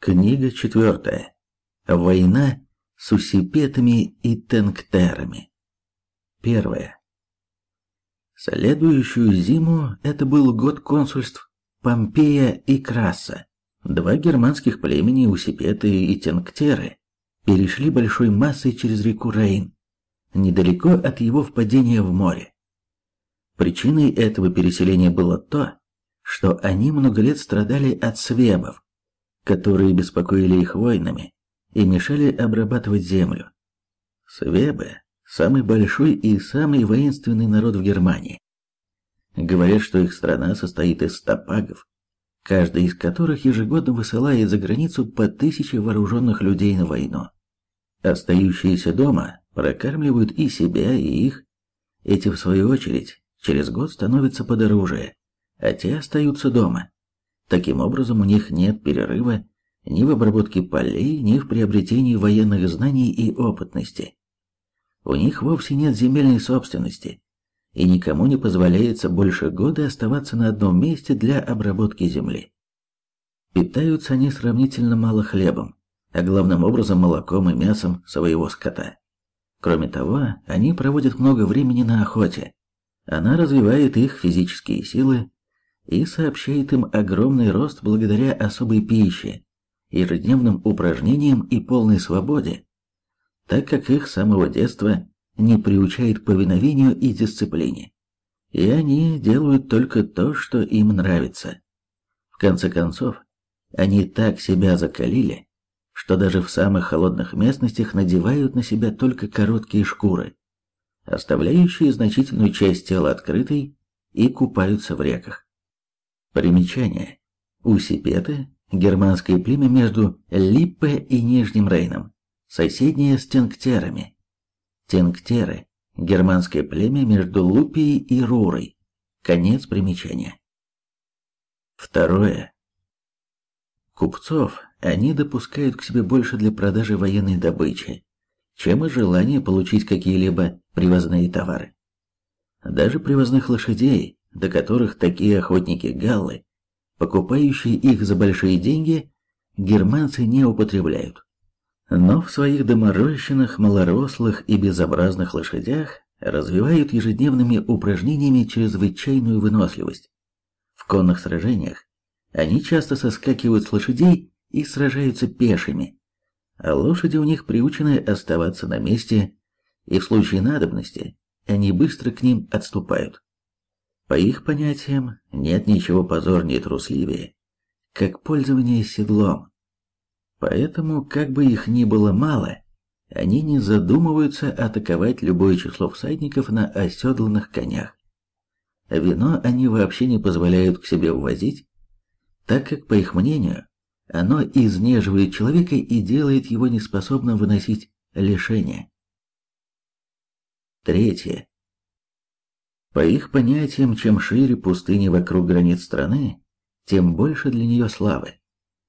Книга четвертая. Война с усипетами и тенктерами. Первое. Следующую зиму это был год консульств Помпея и Краса. Два германских племени Усипеты и Тенктеры перешли большой массой через реку Рейн, недалеко от его впадения в море. Причиной этого переселения было то, что они много лет страдали от свебов, которые беспокоили их войнами и мешали обрабатывать землю. Свебы – самый большой и самый воинственный народ в Германии. Говорят, что их страна состоит из стопагов, каждый из которых ежегодно высылает за границу по тысяче вооруженных людей на войну. Остающиеся дома прокармливают и себя, и их. Эти, в свою очередь, через год становятся под оружие, а те остаются дома. Таким образом, у них нет перерыва ни в обработке полей, ни в приобретении военных знаний и опытности. У них вовсе нет земельной собственности, и никому не позволяется больше года оставаться на одном месте для обработки земли. Питаются они сравнительно мало хлебом, а главным образом молоком и мясом своего скота. Кроме того, они проводят много времени на охоте. Она развивает их физические силы, и сообщает им огромный рост благодаря особой пище, ежедневным упражнениям и полной свободе, так как их с самого детства не приучает к повиновению и дисциплине. И они делают только то, что им нравится. В конце концов, они так себя закалили, что даже в самых холодных местностях надевают на себя только короткие шкуры, оставляющие значительную часть тела открытой, и купаются в реках. Примечание. Усипеты – германское племя между Липпе и Нижним Рейном, соседнее с тенктерами. Тенктеры – германское племя между Лупией и Рурой. Конец примечания. Второе. Купцов они допускают к себе больше для продажи военной добычи, чем и желание получить какие-либо привозные товары. Даже привозных лошадей до которых такие охотники-галлы, покупающие их за большие деньги, германцы не употребляют. Но в своих доморощенных, малорослых и безобразных лошадях развивают ежедневными упражнениями чрезвычайную выносливость. В конных сражениях они часто соскакивают с лошадей и сражаются пешими, а лошади у них приучены оставаться на месте, и в случае надобности они быстро к ним отступают. По их понятиям, нет ничего позорнее и трусливее, как пользование седлом. Поэтому, как бы их ни было мало, они не задумываются атаковать любое число всадников на оседланных конях. Вино они вообще не позволяют к себе увозить, так как, по их мнению, оно изнеживает человека и делает его неспособным выносить лишения. Третье. По их понятиям, чем шире пустыни вокруг границ страны, тем больше для нее славы.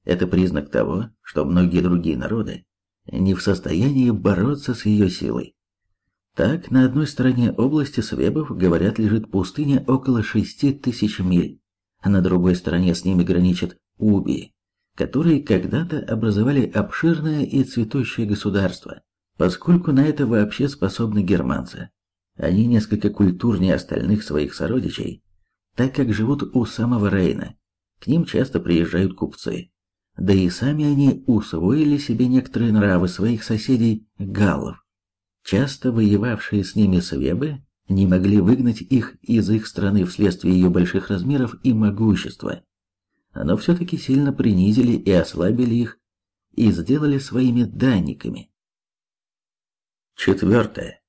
Это признак того, что многие другие народы не в состоянии бороться с ее силой. Так, на одной стороне области Свебов, говорят, лежит пустыня около шести тысяч миль, а на другой стороне с ними граничат Уби, которые когда-то образовали обширное и цветущее государство, поскольку на это вообще способны германцы. Они несколько культурнее остальных своих сородичей, так как живут у самого Рейна. К ним часто приезжают купцы. Да и сами они усвоили себе некоторые нравы своих соседей галлов. Часто воевавшие с ними свебы не могли выгнать их из их страны вследствие ее больших размеров и могущества. Но все-таки сильно принизили и ослабили их и сделали своими данниками. Четвертое.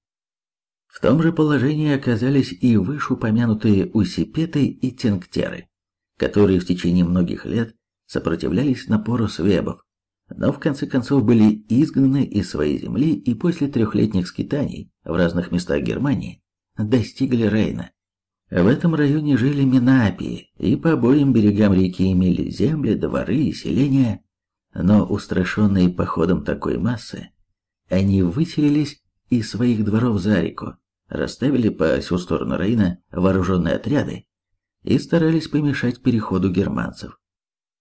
В том же положении оказались и вышеупомянутые усипеты и тенктеры, которые в течение многих лет сопротивлялись напору свебов, но в конце концов были изгнаны из своей земли и после трехлетних скитаний в разных местах Германии достигли Рейна. В этом районе жили Минапии, и по обоим берегам реки имели земли, дворы и селения, но устрашенные походом такой массы, они выселились из своих дворов за реку, расставили по всю сторону Рейна вооруженные отряды и старались помешать переходу германцев.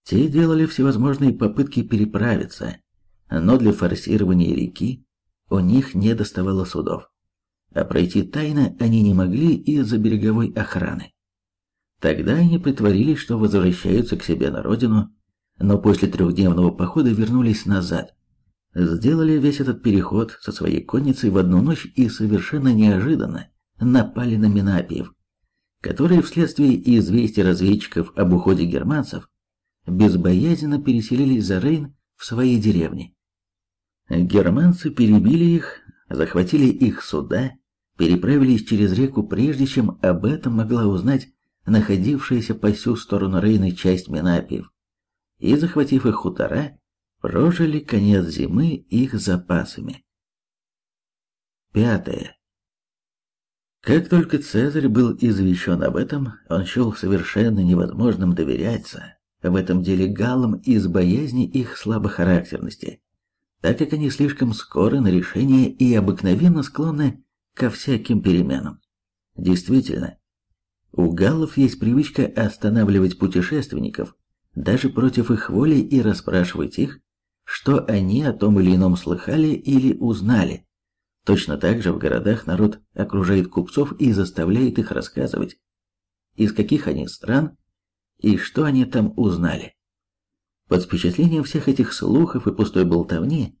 Те делали всевозможные попытки переправиться, но для форсирования реки у них не доставало судов, а пройти тайно они не могли из-за береговой охраны. Тогда они притворились, что возвращаются к себе на родину, но после трехдневного похода вернулись назад. Сделали весь этот переход со своей конницей в одну ночь и совершенно неожиданно напали на Минапиев, которые вследствие известий разведчиков об уходе германцев безбоязненно переселились за Рейн в свои деревни. Германцы перебили их, захватили их суда, переправились через реку, прежде чем об этом могла узнать находившаяся по всю сторону Рейна часть Минапиев, и, захватив их хутора, прожили конец зимы их запасами. Пятое. Как только Цезарь был извещен об этом, он счел совершенно невозможным доверяться в этом деле галлам из боязни их слабохарактерности, так как они слишком скоры на решение и обыкновенно склонны ко всяким переменам. Действительно, у галлов есть привычка останавливать путешественников даже против их воли и расспрашивать их, что они о том или ином слыхали или узнали. Точно так же в городах народ окружает купцов и заставляет их рассказывать, из каких они стран и что они там узнали. Под впечатлением всех этих слухов и пустой болтовни,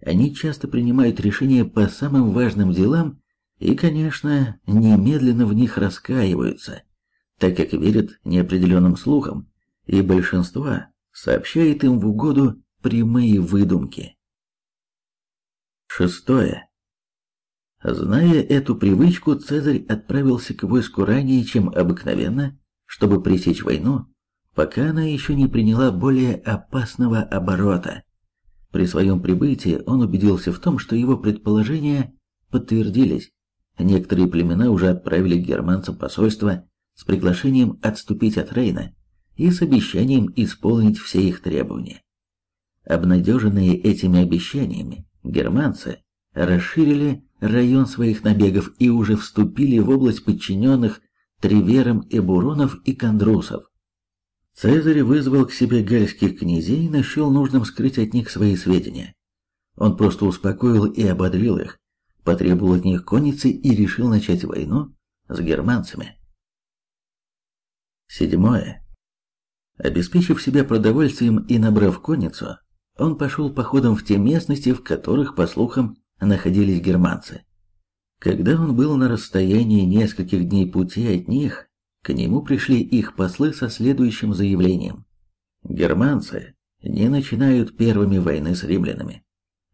они часто принимают решения по самым важным делам и, конечно, немедленно в них раскаиваются, так как верят неопределенным слухам, и большинство сообщает им в угоду прямые выдумки. Шестое. Зная эту привычку, Цезарь отправился к войску ранее, чем обыкновенно, чтобы пресечь войну, пока она еще не приняла более опасного оборота. При своем прибытии он убедился в том, что его предположения подтвердились. Некоторые племена уже отправили германцам посольство с приглашением отступить от Рейна и с обещанием исполнить все их требования. Обнадеженные этими обещаниями, германцы расширили район своих набегов и уже вступили в область подчиненных Тривером Эбуронов и Кондрусов. Цезарь вызвал к себе гальских князей и нашел нужным скрыть от них свои сведения. Он просто успокоил и ободрил их, потребовал от них конницы и решил начать войну с германцами. Седьмое. Обеспечив себя продовольствием и набрав конницу, он пошел походом в те местности, в которых, по слухам, находились германцы. Когда он был на расстоянии нескольких дней пути от них, к нему пришли их послы со следующим заявлением. Германцы не начинают первыми войны с римлянами,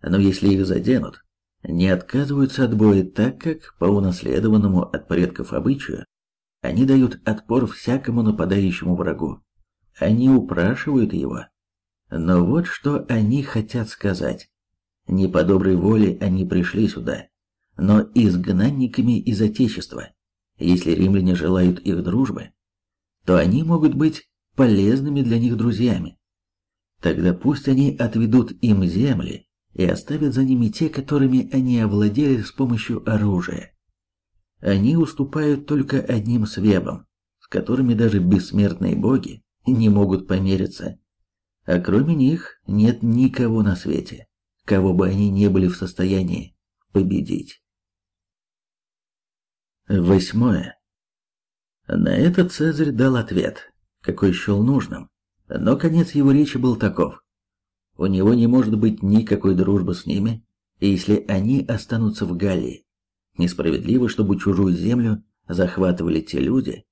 но если их заденут, не отказываются от боя так, как по унаследованному от предков обычаю, они дают отпор всякому нападающему врагу. Они упрашивают его. Но вот что они хотят сказать. Не по доброй воле они пришли сюда, но изгнанниками из Отечества. Если римляне желают их дружбы, то они могут быть полезными для них друзьями. Тогда пусть они отведут им земли и оставят за ними те, которыми они овладели с помощью оружия. Они уступают только одним свебам, с которыми даже бессмертные боги не могут помериться. А кроме них нет никого на свете, кого бы они не были в состоянии победить. Восьмое. На это Цезарь дал ответ, какой счел нужным, но конец его речи был таков. У него не может быть никакой дружбы с ними, если они останутся в Галлии. Несправедливо, чтобы чужую землю захватывали те люди,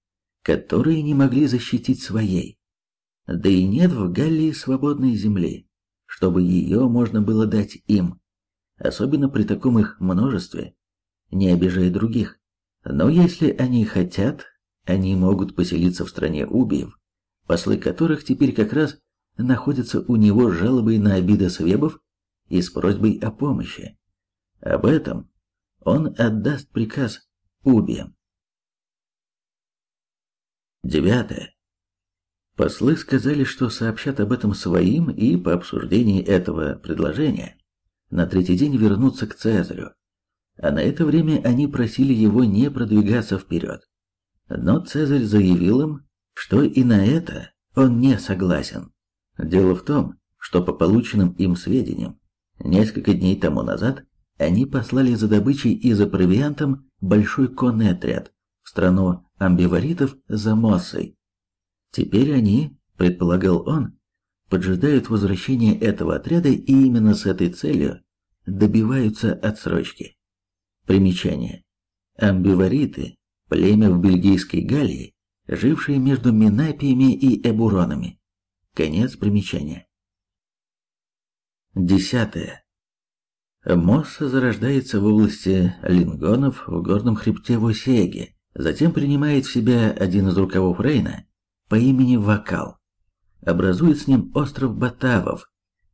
которые не могли защитить своей. Да и нет в Галлии свободной земли, чтобы ее можно было дать им, особенно при таком их множестве, не обижая других. Но если они хотят, они могут поселиться в стране убиев, послы которых теперь как раз находятся у него с жалобой на обиды свебов и с просьбой о помощи. Об этом он отдаст приказ убиям. Девятое. Послы сказали, что сообщат об этом своим и по обсуждении этого предложения на третий день вернутся к Цезарю, а на это время они просили его не продвигаться вперед. Но Цезарь заявил им, что и на это он не согласен. Дело в том, что по полученным им сведениям, несколько дней тому назад они послали за добычей и за провиантом большой конный отряд в страну амбиваритов за Моссой. Теперь они, предполагал он, поджидают возвращения этого отряда и именно с этой целью добиваются отсрочки. Примечание. Амбивариты – племя в Бельгийской Галлии, жившее между Минапиями и Эбуронами. Конец примечания. Десятое. Мосса зарождается в области лингонов в горном хребте Вусеге, затем принимает в себя один из рукавов Рейна по имени Вакал, образует с ним остров Батавов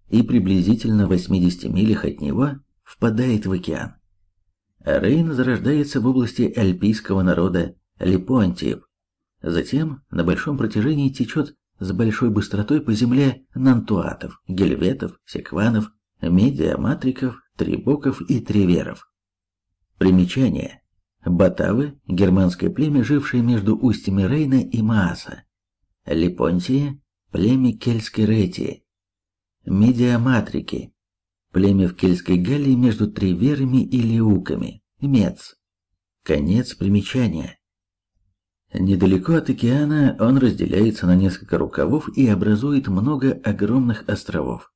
и приблизительно в 80 милях от него впадает в океан. Рейн зарождается в области альпийского народа Липонтиев, затем на большом протяжении течет с большой быстротой по земле нантуатов, гельветов, секванов, медиаматриков, трибоков и триверов. Примечание. Батавы – германское племя, жившее между устьями Рейна и Мааса. Липонтии – племя кельтской Ретии. Медиаматрики – племя в Кельтской Галлии между Триверами и Леуками. Мец. Конец примечания. Недалеко от океана он разделяется на несколько рукавов и образует много огромных островов.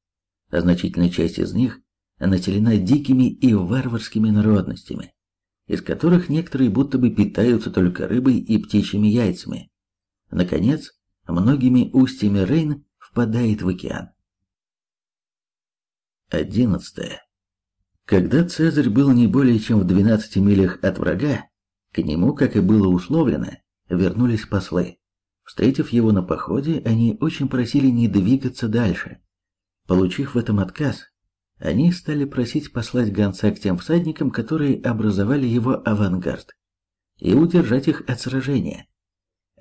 А значительная часть из них населена дикими и варварскими народностями, из которых некоторые будто бы питаются только рыбой и птичьими яйцами. Наконец, многими устьями Рейн впадает в океан. 11. Когда Цезарь был не более чем в 12 милях от врага, к нему, как и было условлено, вернулись послы. Встретив его на походе, они очень просили не двигаться дальше. Получив в этом отказ, они стали просить послать гонца к тем всадникам, которые образовали его авангард, и удержать их от сражения,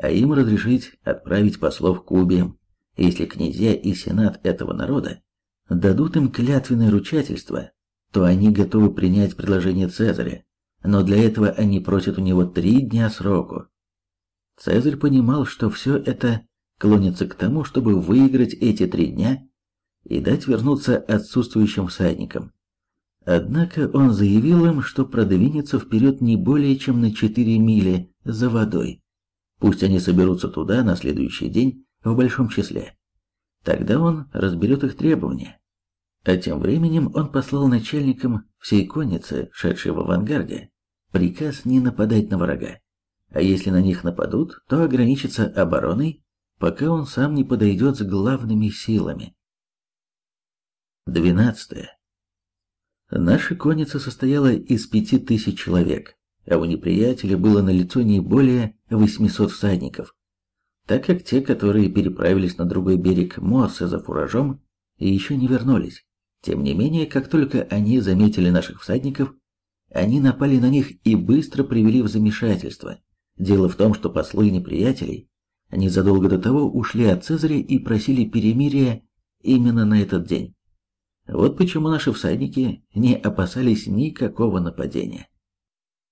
а им разрешить отправить послов к Кубе, если князья и сенат этого народа дадут им клятвенное ручательство, то они готовы принять предложение Цезаря, но для этого они просят у него три дня сроку. Цезарь понимал, что все это клонится к тому, чтобы выиграть эти три дня и дать вернуться отсутствующим всадникам. Однако он заявил им, что продвинется вперед не более чем на 4 мили за водой. Пусть они соберутся туда на следующий день в большом числе. Тогда он разберет их требования. А тем временем он послал начальникам всей конницы, шедшей в авангарде, приказ не нападать на врага а если на них нападут, то ограничится обороной, пока он сам не подойдет с главными силами. 12. Наша конница состояла из пяти тысяч человек, а у неприятеля было на лицо не более 800 всадников, так как те, которые переправились на другой берег Мосса за фуражом, еще не вернулись. Тем не менее, как только они заметили наших всадников, они напали на них и быстро привели в замешательство. Дело в том, что послы неприятелей незадолго до того ушли от Цезаря и просили перемирия именно на этот день. Вот почему наши всадники не опасались никакого нападения.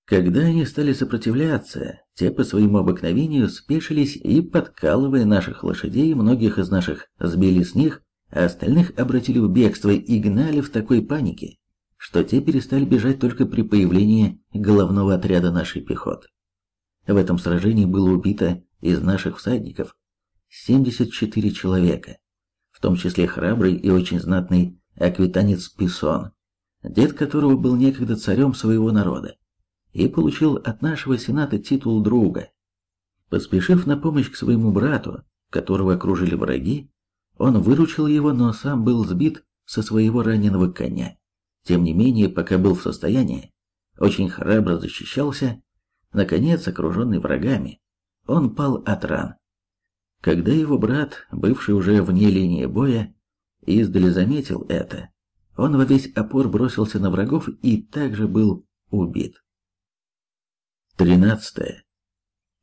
Когда они стали сопротивляться, те по своему обыкновению спешились и, подкалывая наших лошадей, многих из наших сбили с них, а остальных обратили в бегство и гнали в такой панике, что те перестали бежать только при появлении головного отряда нашей пехоты. В этом сражении было убито из наших всадников 74 человека, в том числе храбрый и очень знатный аквитанец Писон, дед которого был некогда царем своего народа, и получил от нашего сената титул друга. Поспешив на помощь к своему брату, которого окружили враги, он выручил его, но сам был сбит со своего раненого коня. Тем не менее, пока был в состоянии, очень храбро защищался Наконец, окруженный врагами, он пал от ран. Когда его брат, бывший уже вне линии боя, издали заметил это, он во весь опор бросился на врагов и также был убит. 13.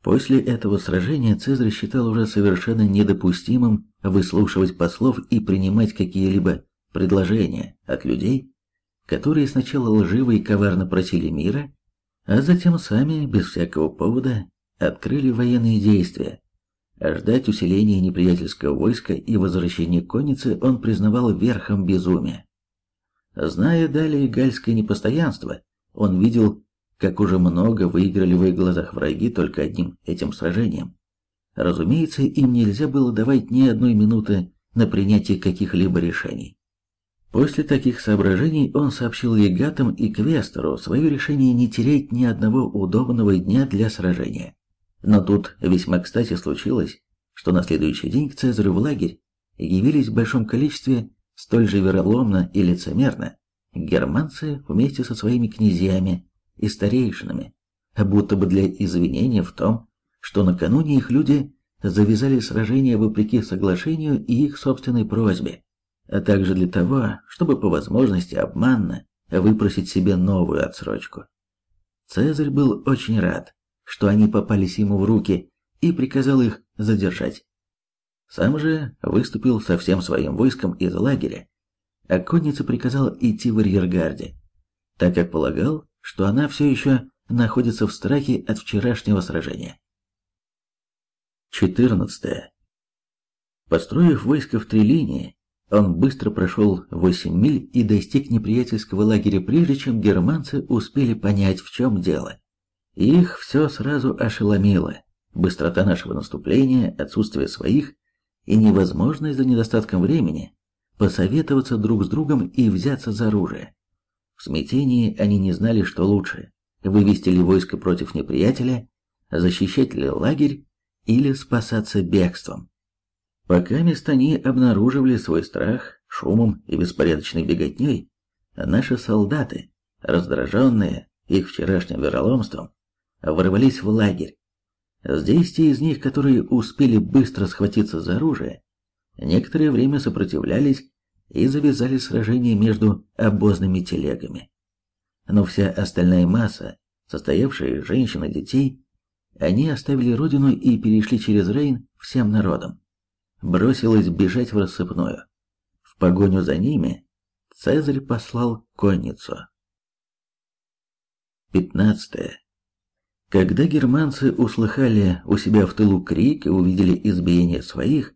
После этого сражения Цезарь считал уже совершенно недопустимым выслушивать послов и принимать какие-либо предложения от людей, которые сначала лживо и коварно просили мира, а затем сами, без всякого повода, открыли военные действия. ждать усиления неприятельского войска и возвращения конницы он признавал верхом безумия. Зная далее гальское непостоянство, он видел, как уже много выиграли в их глазах враги только одним этим сражением. Разумеется, им нельзя было давать ни одной минуты на принятие каких-либо решений. После таких соображений он сообщил легатам и квестору свое решение не терять ни одного удобного дня для сражения. Но тут весьма кстати случилось, что на следующий день к Цезарю в лагерь явились в большом количестве столь же вероломно и лицемерно германцы вместе со своими князьями и старейшинами, будто бы для извинения в том, что накануне их люди завязали сражение вопреки соглашению и их собственной просьбе, а также для того, чтобы по возможности обманно выпросить себе новую отсрочку. Цезарь был очень рад, что они попались ему в руки и приказал их задержать. Сам же выступил со всем своим войском из лагеря, а коннице приказал идти в арьергарде, так как полагал, что она все еще находится в страхе от вчерашнего сражения. 14. Построив войско в три линии, он быстро прошел 8 миль и достиг неприятельского лагеря, прежде чем германцы успели понять, в чем дело. Их все сразу ошеломило. Быстрота нашего наступления, отсутствие своих и невозможность за недостатком времени посоветоваться друг с другом и взяться за оружие. В смятении они не знали, что лучше – вывести ли войско против неприятеля, защищать ли лагерь или спасаться бегством. Пока места они обнаруживали свой страх шумом и беспорядочной беготней, наши солдаты, раздраженные их вчерашним вероломством, ворвались в лагерь. Здесь те из них, которые успели быстро схватиться за оружие, некоторое время сопротивлялись и завязали сражение между обозными телегами. Но вся остальная масса, состоявшая из женщин и детей, они оставили родину и перешли через Рейн всем народом. Бросилась бежать в рассыпную. В погоню за ними Цезарь послал конницу. 15. Когда германцы услыхали у себя в тылу крик и увидели избиение своих,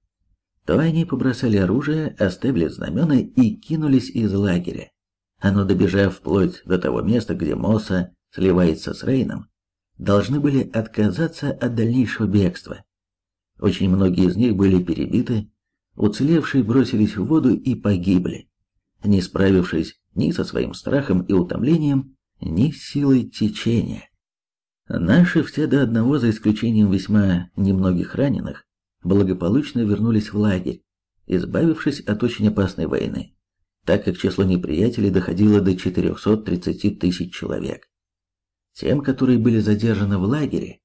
то они побросали оружие, оставили знамена и кинулись из лагеря. Оно, добежав вплоть до того места, где Моса сливается с Рейном, должны были отказаться от дальнейшего бегства. Очень многие из них были перебиты, уцелевшие бросились в воду и погибли, не справившись ни со своим страхом и утомлением, ни с силой течения. Наши все до одного, за исключением весьма немногих раненых, благополучно вернулись в лагерь, избавившись от очень опасной войны, так как число неприятелей доходило до 430 тысяч человек. Тем, которые были задержаны в лагере,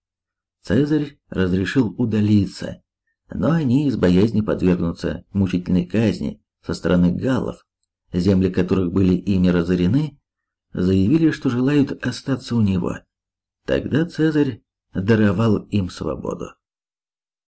Цезарь разрешил удалиться, но они из боязни подвергнуться мучительной казни со стороны галлов, земли которых были ими разорены, заявили, что желают остаться у него. Тогда Цезарь даровал им свободу.